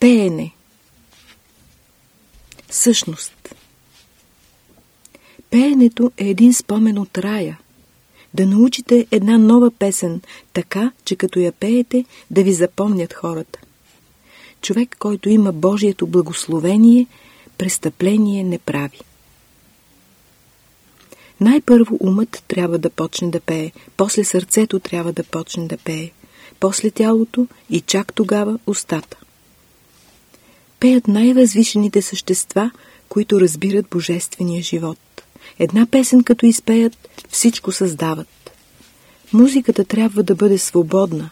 Пеене Същност Пеенето е един спомен от рая. Да научите една нова песен, така, че като я пеете, да ви запомнят хората. Човек, който има Божието благословение, престъпление не прави. Най-първо умът трябва да почне да пее, после сърцето трябва да почне да пее, после тялото и чак тогава устата. Пеят най-възвишените същества, които разбират божествения живот. Една песен като изпеят, всичко създават. Музиката трябва да бъде свободна.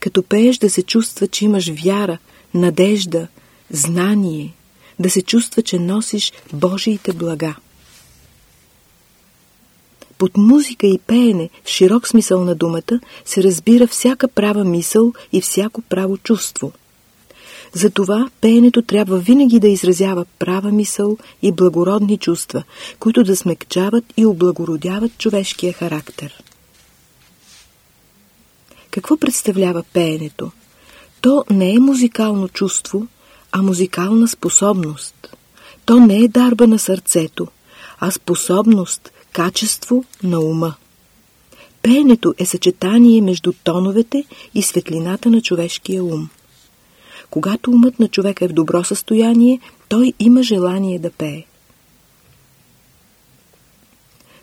Като пееш да се чувства, че имаш вяра, надежда, знание, да се чувства, че носиш Божиите блага. Под музика и пеене, в широк смисъл на думата, се разбира всяка права мисъл и всяко право чувство. Затова пеенето трябва винаги да изразява права мисъл и благородни чувства, които да смекчават и облагородяват човешкия характер. Какво представлява пеенето? То не е музикално чувство, а музикална способност. То не е дарба на сърцето, а способност, качество на ума. Пеенето е съчетание между тоновете и светлината на човешкия ум. Когато умът на човека е в добро състояние, той има желание да пее.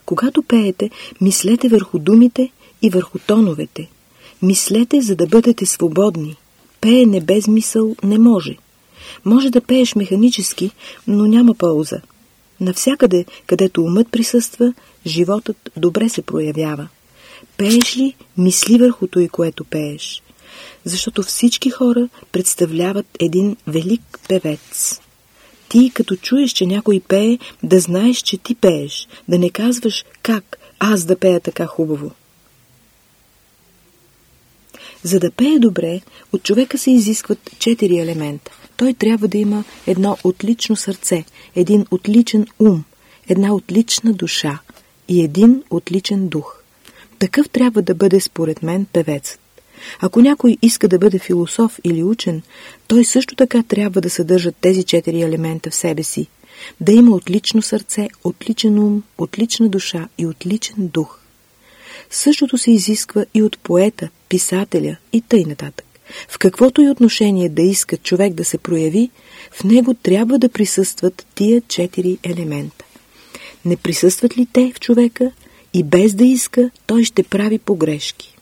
Когато пеете, мислете върху думите и върху тоновете. Мислете, за да бъдете свободни. Пеене без мисъл не може. Може да пееш механически, но няма полза. Навсякъде, където умът присъства, животът добре се проявява. Пееш ли, мисли върху и което пееш. Защото всички хора представляват един велик певец. Ти, като чуеш, че някой пее, да знаеш, че ти пееш, да не казваш как аз да пея така хубаво. За да пее добре, от човека се изискват четири елемента. Той трябва да има едно отлично сърце, един отличен ум, една отлична душа и един отличен дух. Такъв трябва да бъде според мен певецът. Ако някой иска да бъде философ или учен, той също така трябва да съдържа тези четири елемента в себе си. Да има отлично сърце, отличен ум, отлична душа и отличен дух. Същото се изисква и от поета, писателя и тъй нататък. В каквото и отношение да иска човек да се прояви, в него трябва да присъстват тия четири елемента. Не присъстват ли те в човека и без да иска, той ще прави погрешки.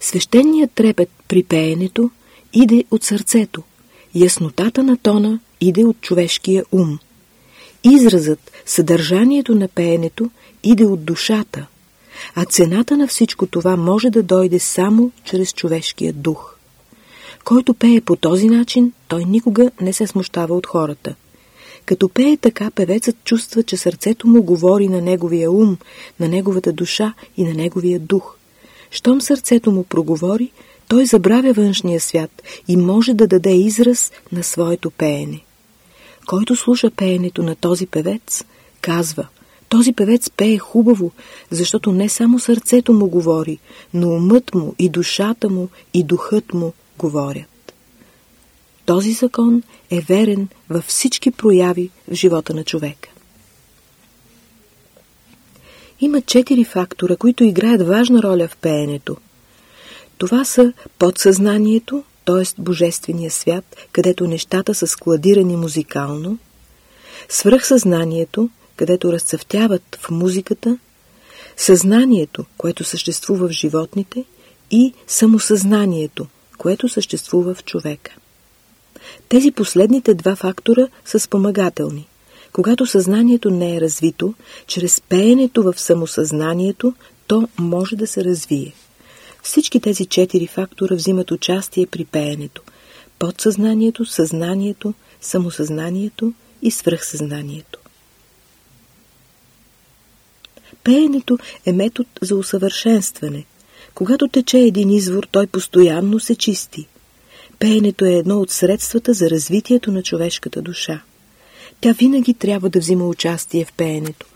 Свещеният трепет при пеенето иде от сърцето, яснотата на тона иде от човешкия ум. Изразът, съдържанието на пеенето иде от душата, а цената на всичко това може да дойде само чрез човешкия дух. Който пее по този начин, той никога не се смущава от хората. Като пее така, певецът чувства, че сърцето му говори на неговия ум, на неговата душа и на неговия дух. Щом сърцето му проговори, той забравя външния свят и може да даде израз на своето пеене. Който слуша пеенето на този певец, казва този певец пее хубаво, защото не само сърцето му говори, но умът му и душата му и духът му говорят. Този закон е верен във всички прояви в живота на човека. Има четири фактора, които играят важна роля в пеенето. Това са подсъзнанието, т.е. Божествения свят, където нещата са складирани музикално, свръхсъзнанието, където разцъфтяват в музиката, съзнанието, което съществува в животните и самосъзнанието, което съществува в човека. Тези последните два фактора са спомагателни. Когато съзнанието не е развито, чрез пеенето в самосъзнанието, то може да се развие. Всички тези четири фактора взимат участие при пеенето. Подсъзнанието, съзнанието, самосъзнанието и свръхсъзнанието. Пеенето е метод за усъвършенстване. Когато тече един извор, той постоянно се чисти. Пеенето е едно от средствата за развитието на човешката душа. Тя винаги трябва да взима участие в пеенето.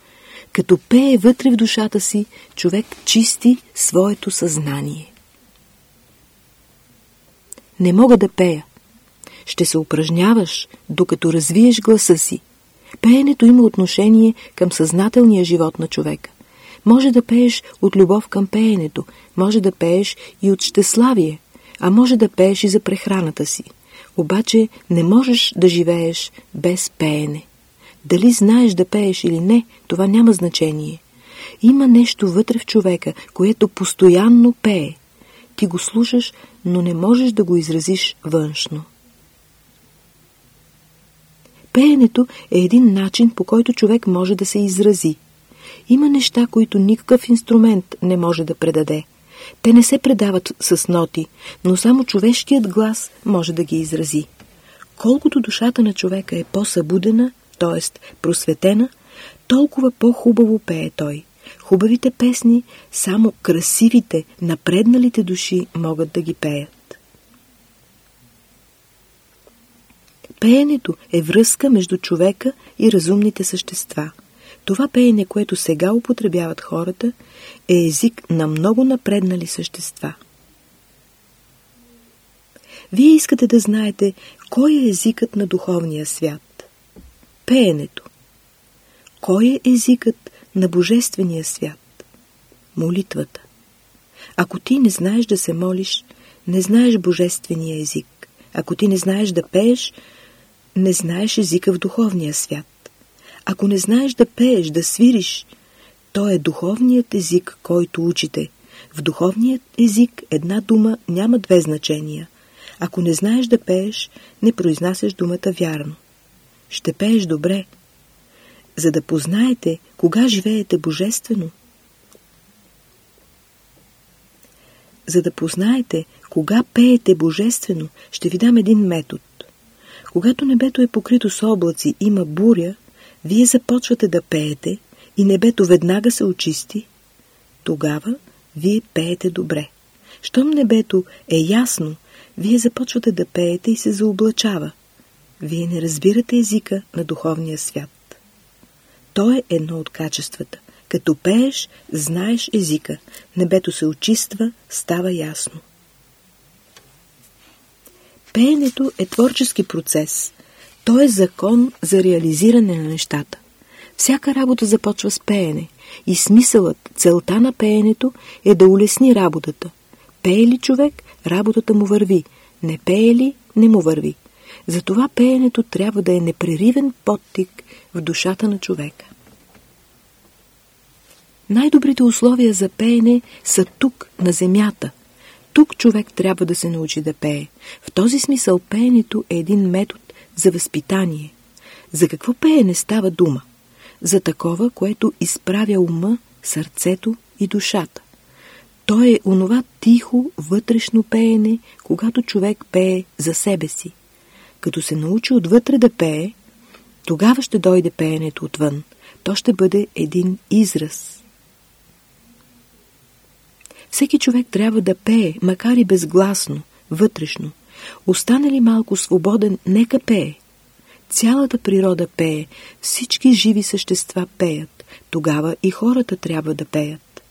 Като пее вътре в душата си, човек чисти своето съзнание. не мога да пея. Ще се упражняваш, докато развиеш гласа си. Пеенето има отношение към съзнателния живот на човека. Може да пееш от любов към пеенето, може да пееш и от щеславие, а може да пееш и за прехраната си. Обаче не можеш да живееш без пеене. Дали знаеш да пееш или не, това няма значение. Има нещо вътре в човека, което постоянно пее. Ти го слушаш, но не можеш да го изразиш външно. Пеенето е един начин, по който човек може да се изрази. Има неща, които никакъв инструмент не може да предаде. Те не се предават с ноти, но само човешкият глас може да ги изрази. Колкото душата на човека е по-събудена, т.е. просветена, толкова по-хубаво пее той. Хубавите песни само красивите, напредналите души могат да ги пеят. Пеенето е връзка между човека и разумните същества. Това пеене, което сега употребяват хората, е език на много напреднали същества. Вие искате да знаете кой е езикът на духовния свят. Пеенето. Кой е езикът на Божествения свят? Молитвата. Ако ти не знаеш да се молиш, не знаеш Божествения език. Ако ти не знаеш да пееш, не знаеш езика в духовния свят. Ако не знаеш да пееш, да свириш, то е духовният език, който учите. В духовният език една дума няма две значения. Ако не знаеш да пееш, не произнасяш думата вярно. Ще пееш добре, за да познаете кога живеете божествено. За да познаете кога пеете божествено, ще ви дам един метод. Когато небето е покрито с облаци, има буря, вие започвате да пеете и небето веднага се очисти, тогава вие пеете добре. Щом небето е ясно, вие започвате да пеете и се заоблачава. Вие не разбирате езика на духовния свят. То е едно от качествата. Като пееш, знаеш езика. Небето се очиства, става ясно. Пеенето е творчески процес. То е закон за реализиране на нещата. Всяка работа започва с пеене и смисълът, целта на пеенето е да улесни работата. Пее ли човек, работата му върви. Не пее ли, не му върви. Затова пеенето трябва да е непреривен подтик в душата на човека. Най-добрите условия за пеене са тук, на земята. Тук човек трябва да се научи да пее. В този смисъл пеенето е един метод за възпитание. За какво пеене става дума? За такова, което изправя ума, сърцето и душата. То е онова тихо, вътрешно пеене, когато човек пее за себе си. Като се научи отвътре да пее, тогава ще дойде пеенето отвън. То ще бъде един израз. Всеки човек трябва да пее, макар и безгласно, вътрешно. Остане ли малко свободен, нека пее. Цялата природа пее, всички живи същества пеят. Тогава и хората трябва да пеят.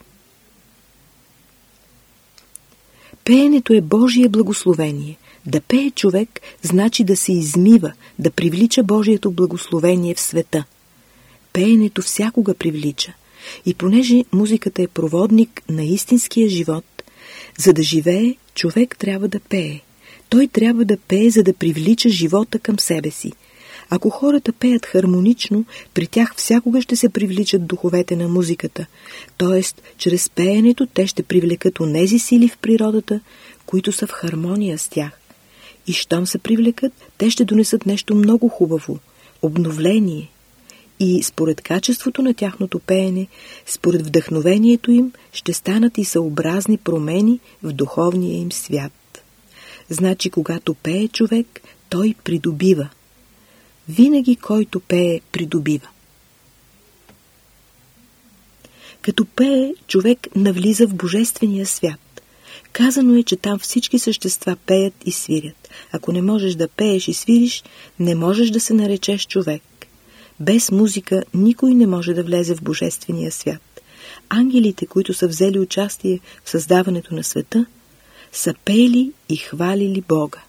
Пеенето е Божие благословение. Да пее човек значи да се измива, да привлича Божието благословение в света. Пеенето всякога привлича. И понеже музиката е проводник на истинския живот, за да живее, човек трябва да пее. Той трябва да пее, за да привлича живота към себе си. Ако хората пеят хармонично, при тях всякога ще се привличат духовете на музиката, т.е. чрез пеенето те ще привлекат онези сили в природата, които са в хармония с тях. И щом се привлекат, те ще донесат нещо много хубаво – обновление. И според качеството на тяхното пеене, според вдъхновението им, ще станат и съобразни промени в духовния им свят. Значи, когато пее човек, той придобива – винаги който пее, придобива. Като пее, човек навлиза в божествения свят. Казано е, че там всички същества пеят и свирят. Ако не можеш да пееш и свириш, не можеш да се наречеш човек. Без музика никой не може да влезе в божествения свят. Ангелите, които са взели участие в създаването на света, са пели и хвалили Бога.